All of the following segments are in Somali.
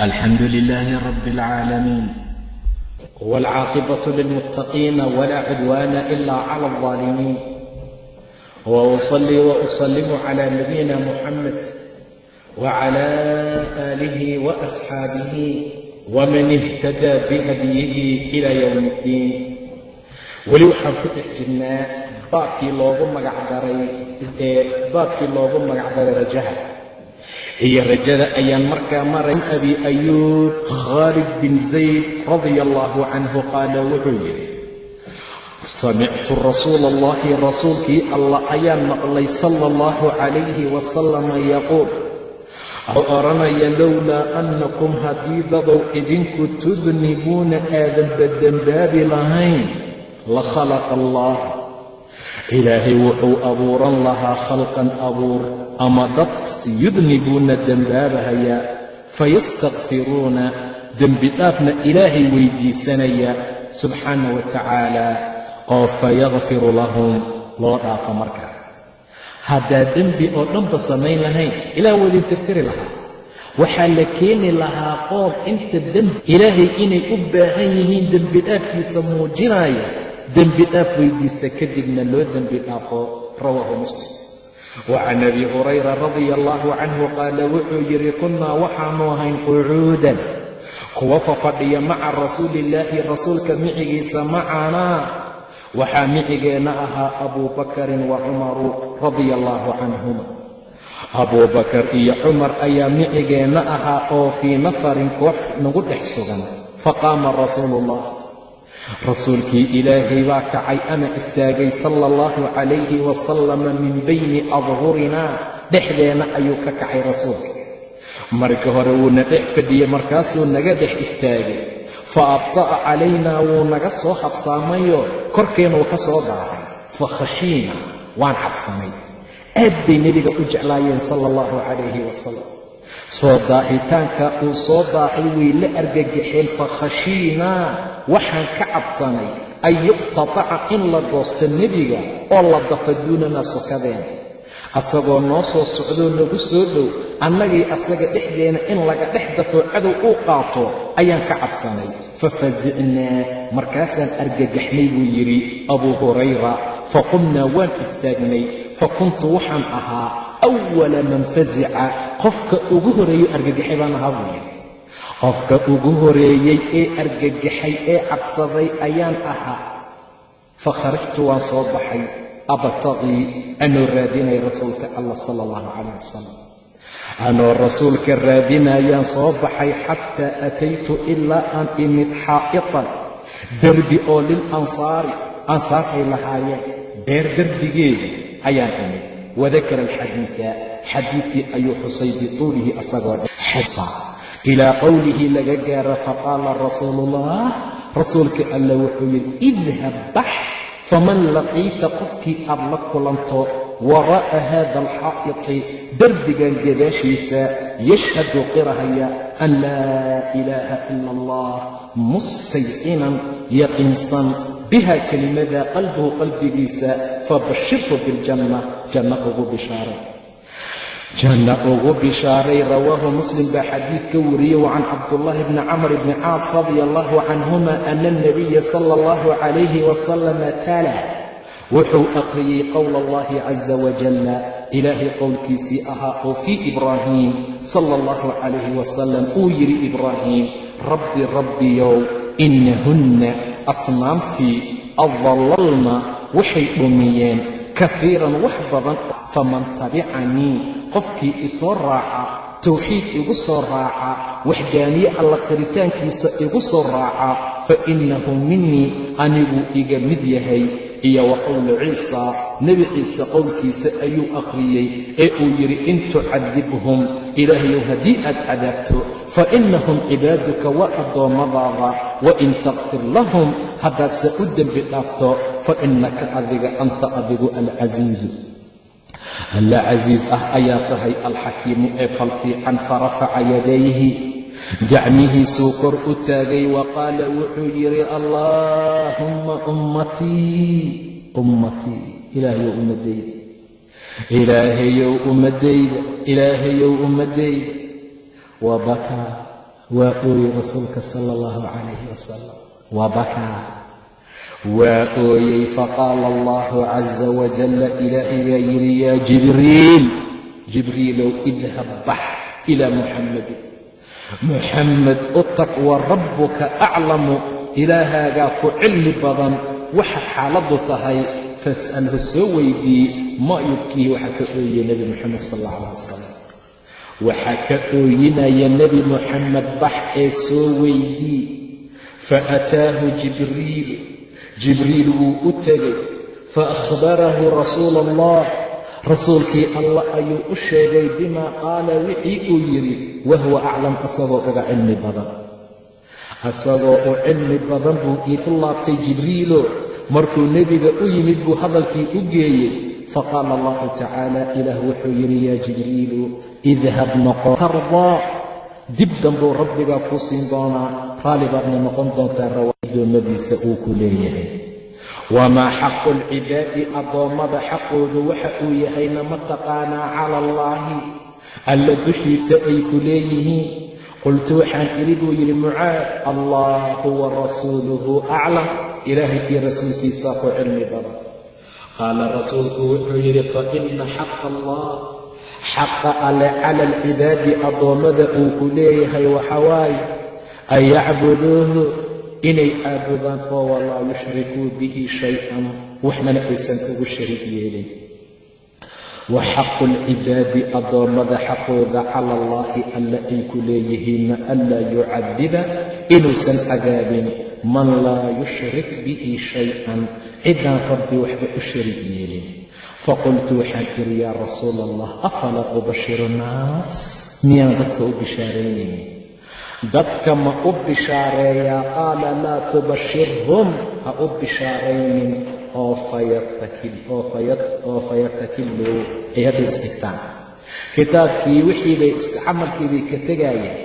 الحمد لله رب العالمين والعاقبة للمتقين ولا عدوان إلا على الظالمين وأصلي وأسلم على نبينا محمد وعلى آله وأصحابه ومن اهتدى بهديه إلى يوم الدين weli waxaan ku dhex jirnaa baabkii loogu magacdaray ee baabkii loogu magacdaray rajaha iyo rajada ayaan markaa maray abi ayuub khaalid bin zayd radia allahu canhu qaala wuxuu yidhi samictu rasuula allahi rasuulkii allah ayaan maqlay sala allahu calayhi wasalama yaquul oo odhanaya lowlaa annakum haddii dadow idinku tudnibuuna aadanba dembaabi lahayn la khalaqa allah ilaahay wuxuu abuuran lahaa khalqan abuur ama dad yudnibuuna dembaabahayaa fayastakfiruuna dembi dhaafna ilaahay weydiisanaya subxaana wa tacaala oo fayakfiru lahum loo dhaafo markaa haddaa dembi oo dhanba samayn lahayn ilaah waa idin tirtiri lahaa waxaa la keeni lahaa qoom inta dembi ilaahay inay u baahan yihiin dembi dhaafkiisa muujinaya dembi dhaaf weydiista kadibna loo dembi dhaafo rawaahu muslim. Wa can abi hurayra radia allahu canhu qaala wuxuu yidhi kunnaa waxaanu ahayn qucuudan kuwa fafadhiya maca rasuuliillaahi rasuulka micigiisa macanaa waxaa micigeenna ahaa abuu bakarin wa cumaru radia allahu canhuma. Abuu bakar iyo cumar ayaa micigeenna ahaa oo fii nafarin koox nagu dhex sugan. Faqaama rasuulu ullah rasuulkii ilaahay baa kacay ama istaagay sala allahu calayhi wasalama min bayni adhurinaa dhexdeenna ayuu ka kacay rasuulka. Marka hore wuuna dhex fadhiyey markaasuu naga dhex istaagay. Fa abta'a calaynaa wuu naga soo habsaamayo. Korkeennuu ka soo daahay fa khashiina waan cabsanay aad bay nebiga u jeclaayeen sala allahu calayhi wasalam soo daahitaanka uu soo daahay way la argagaxeen fa khashiinaa waxaan ka cabsanay an yuqtataca in la goosto nebiga oo la dafa duunanaa sokadeena asagoo noo soo socdoo nagu soo dhow annagii asaga dhexdeena in laga dhex dafo cadow uu qaato ayaan ka cabsanay. Fa fasicnaa markaasaan argagaxnay buu yidhi abuu hurayra fa qumnaa waan istaagnay fa kuntu waxaan ahaa awala man fasica qofka ugu horeeyo argagaxay baan ahaa buu yidhi qofka ugu horeeyey ee argagaxay ee cabsaday ayaan ahaa fa kharajtu waan soo baxay abtaqii anoo raadinay rasuulka allah sala allahu calayh wasalam anoo rasuulka raadinayaan soo baxay xataa ataytu ilaa aan imid xaa'itan derbi oo lilansaari ansaartay lahaayeen beer derbigeeda ayaan imid wadakara alxadiida xadiidkii ayuu xusay bituulihi asagoo xasa ilaa qowlihi laga gaaro faqaala rasuuluullah rasuulka alla wuxuu yidhi idhab bax faman laqiita qofkii aad la kulanto waraa'a haada alxaa'iti derbigan gadaashiisa yashhadu qirahaya an laa ilaaha ila allah mustayqinan yaqiinsan biha kelimada qalbuhu qalbigiisa fabashirhu biljanna janno ugu bishaaray. Janna ugu bishaaray rawaahu muslim baa xadiid ka wariyey wa can cabdullaahi bni camr bni caas radia allahu canhuma ana alnabiya sala allahu calayhi wasalama tala wuxuu akhriyey qowla allahi caza wajalla ilaahay qowlkiisii ahaa oo fii ibraahiim sala allahu calayhi wasalam uu yidhi ibraahiim rabbi rabbiyow inahunna asnaamtii adallalna waxay dhumiyeen kafiiran wax badan faman tabicanii qofkii isoo raaca tawxiid igu soo raaca waxdaaniye alla qaritaankiisa igu soo raaca fa innahu minii aniguu iga mid yahay iyo wa qowlu ciisa nebi ciise qowlkiisa ayuu akhriyey ee uu yidhi in tucadibhum ilaahayow haddii aad cadaabto fa innahum cibaaduka waa addoommadaada wa in takfir lahum haddaadse u dembi dhaafto fa innaka adiga anta adigu alcasiizu alla casiis ah ayaa tahay alxakiimu ee falfiican farafaca yadayhi gacmihiisuu kor u taagay wa qaala wuxuu yidhi allaahumma ummatii ummatii ilaahayow ummadayda ilaahayow ummadayda ilaahayow ummadayda wa bakaa waa ooyey rasuulka sala allahu calayhi wasalam wa bakaa waa ooyey faqaala allahu caza wajalla ilaahayaa yidhi yaa jibriil jibriilow idhab bax ilaa muxammadin muxammed u tag wa rabbuka aclamu ilaahaagaa ku cilmi badan waxa xaaladdu tahay fas'alhu soo weydii ma yubkii waxaa ka ooyey nebi moxamed sal alla calah wasalam waxaa ka ooyinaya nebi moxamed bax ee soo weydii. Fa ataahu jibriil. Wuu u tegay fa akhbarahu rasuulu rasuulkii allah ayuu u sheegay bimaa qaala wixii uu yidhi wahuwa aclam asagoo uga cilmi badan. Asagoo u cilmi badan buu iiku laabtay jibriilo. Markuu nebiga u yimid buu hadalkii u geeyey. Faqaala allahu tacaala ilaah wuxuu yidhi yaa jibriilu idhab noqo tardaa dib dambuu rabbigaa kuu siin doonaa raalli baadna noqon doontaa rawaadoomadiisa uu ku leeyahay wamaa xaqu alcibaadi addoommada xaqoodu waxa uu yahayna ma taqaanaa cala allaahi alla dushiisa ay ku leeyihiin. Qultu waxaan idhi buu yidhi mucaad allahu wa rasuuluhu aclam. Ilaahay iyo rasuulkiisaa ku cilmi badan. Qaala rasuulku wuxuu yidhi fa ina xaqa allah xaqa alle cala alcibaadi addoommada uu ku leeyahay waxawaaye an yacbuduuhu inay caabudaan oo walaa yushrikuu bihi shay-an waxnana aysan ugu shariik yeelin. Wa xaqu alcibaadi addoommada xaqooda cala allaahi alla ay ku leeyihiinna anlaa yucadiba inuusan cadaabin man laa yushrik bihi shay-an ciddaan rabbi waxba u shariik yeelin. Faqultu waxaan idhi yaa rasuula allah afalaa ubashiru nnaas miyaan dadka u bishaaraynaynin dadka ma u bishaareeyaa qaala laa tubashirhum ha u bishaaraynin oo fayatakiluu ay hadday isdhigtaan kitaabkii wixiibay camalkiibay ka tegaayaan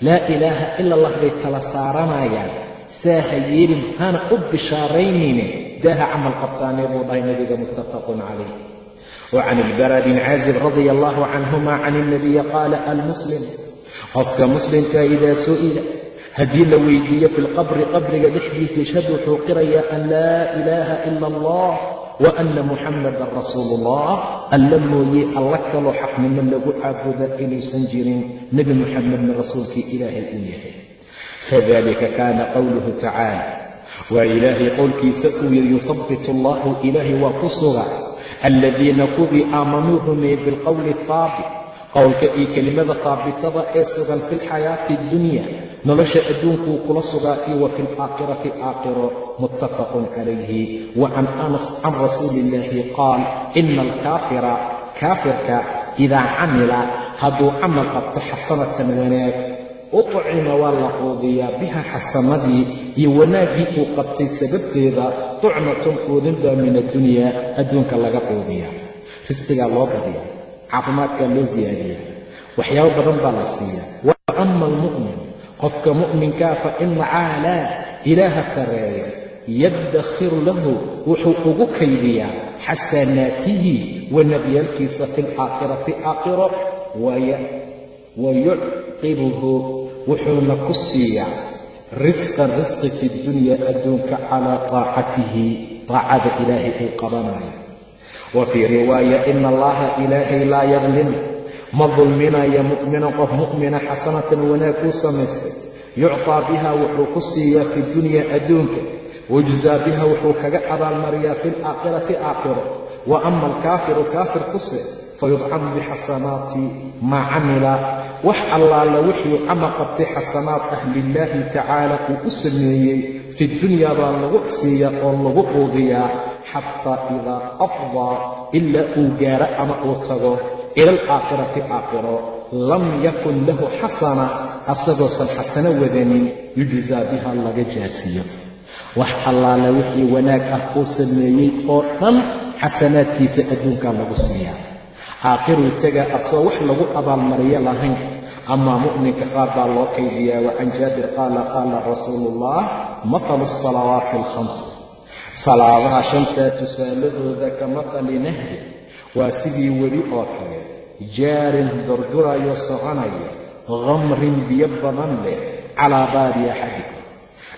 laa ilaaha ila allah bay kala saaranayaan saa ha yeelin hana u bishaaraynayne daaha camal qabtaanee buu dhahay nabiga muttafaqun calayh وcan ilbara bin caazib radia allahu canhuma can ilnabiyi qaala almuslim qofka muslimka idaa su'ila haddii la weydiiyo fi lqabri qabriga dhexdiisa yashhad wuxuu qirayaa an laa ilaaha ila allah wa ana muxamadan rasuulu ullah alla mooye alla kaloo xaqnimo lagu caabuda inuusan jirin nebi muxamedna rasuulkii ilaahay uu yahay. Fadalika kaana qowluhu tacaala. Waa ilaahay qowlkiisa uu yidhi yuhabbit allahu ilaahay waa ku suga aladiina kuwii aamanuu rumeeyey bilqowli haabit qowlka iyo kelimada haabitada ee sugan fi lxayaati addunya nolosha adduunkuu kula sugaa iyo wa fi alaakhirati aakhiro muttafaqun calayhi wa can anas can rasuuli illaahi qaal ina alkaafira kaafirka idaa camila hadduu camal qabto xasanatan wanaag ucima waa la quudiyaa biha xasanadii iyo wanaaggii uu qabtay sababteeda tucmatun quudin baa min addunyaa adduunka laga quudiyaa. Risqigaa loo badiyaa caafimaadkaa loo siyaadiyaa waxyaabo badan baa la siiyaa wa ama almu'min qofka mu'minkaa fa ina caalaa ilaaha sarreeya yaddakhiru lahu wuxuu ugu kaydiyaa xasanaatihi wanaabyaalkiisa fi alaakhirati aakhiro wayucqibuhu wuxuuna ku siiyaa risqan risqi fi dunya adduunka calaa taacatihi taacada ilaahay uu qabanayo wa fii riwaaya ina allaha ilaahay laa yadlim ma dulminayo mu'minan qof mu'mina xasanatan wanaag uu samaystay yuctaa biha wuxuu ku siiyaa fi dunya adduunka wayujzaa biha wuxuu kaga abaalmariyaa fi alaakhirati aakhiro wa ama alkaafiru kaafir kuse fayudcamu bixasanaati maa camila wax allaala wixii camal qabtay xasanaad ah lilaahi tacaala uu u sameeyey fi dunyaa baa lagu siiyaa oo lagu quudiyaa xataa idaa afdaa ilaa uu gaaro ama uu tago ila alaakhirati aakhiro lam yakun lahu xasana asagoosan xasano wadanin yujsaa biha laga jaasiyo. Wax allaala wixii wanaag ah uu sameeyey oo dhan xasanaadkiisa adduunkaa lagu siiyaa. Aakhiruu tegaa asoo wax lagu abaalmariyo lahayn amaa mu'minka qaar baa loo kaydiyaa wa can jaabir qaala qaala rasuulu ullah mathalu asalawaati alkhams salaadaha shantaa tusaalahooda ka mathali nahri waa sidii webi oo kale jaarin durdurayo soconaya khamrin biyo badan leh calaa baabi axadikum.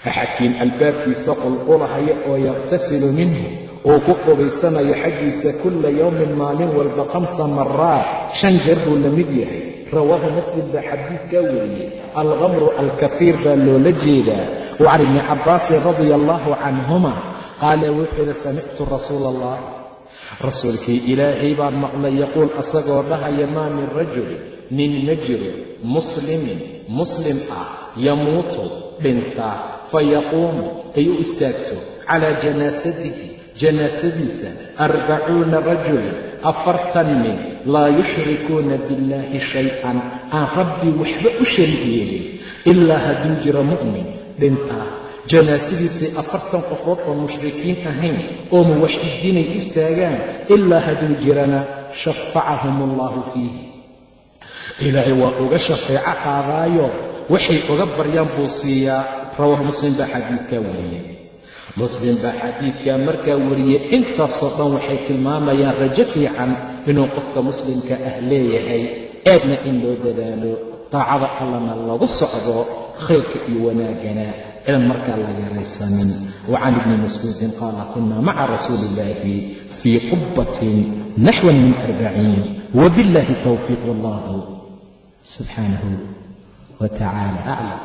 Axadkiin albaabkiisa qulqulahaya oo yaqtasilu minhu uu ku qubaysanayo xaggiisa kulla yowmin maalin walba khamsa maraat shan jeer buu la mid yahay. Rawaahu muslim baa xadiidkaa wariyey alkhamru alkafiir baa loola jeedaa. Wa ibni cabbaasin radia allaahu canhuma qaala wuxuu yidhi samictu rasuula allah rasuulkii ilaahay baan maqlay yaquul asagoo dhahaya maa min rajulin nin ma jiro muslimin muslim ah yamuutu dhintaa fayaquumu ay u istaagto calaa janaasatihi janaasadiisa arbacuuna rajulan afartan nin laa yushrikuuna billaahi shay-an aan rabbi waxba u sharig yeelin ilaa hadduu jiro mu'min dhintaa janaasadiisay afartan qofood oo mushrikiin ahayn oo muwaxidiinay istaagaan ilaa hadduu jirana shafacahum allaahu fiihi. Ilaahay waa uga shafeeco qaadaayo waxay uga baryaan buu siiyaa. Rawaahu muslim baa xadiidkaa wariyey. Muslim baa xadiidkaa markaa wariyey intaasoo dhan waxay tilmaamayaan rajo fiican inuu qofka muslimka ah leeyahay. Aadna in loo dadaalo daacada allana lagu socdo khayrka iyo wanaagana idan markaa la yaraysanin wa can ibni mascuudin qaala kunaa maca rasuuli illaahi fii qubbatin naxwan min arbaciin wabiاllahi towfiiq wallahu subxaanahu wa tacaala aclam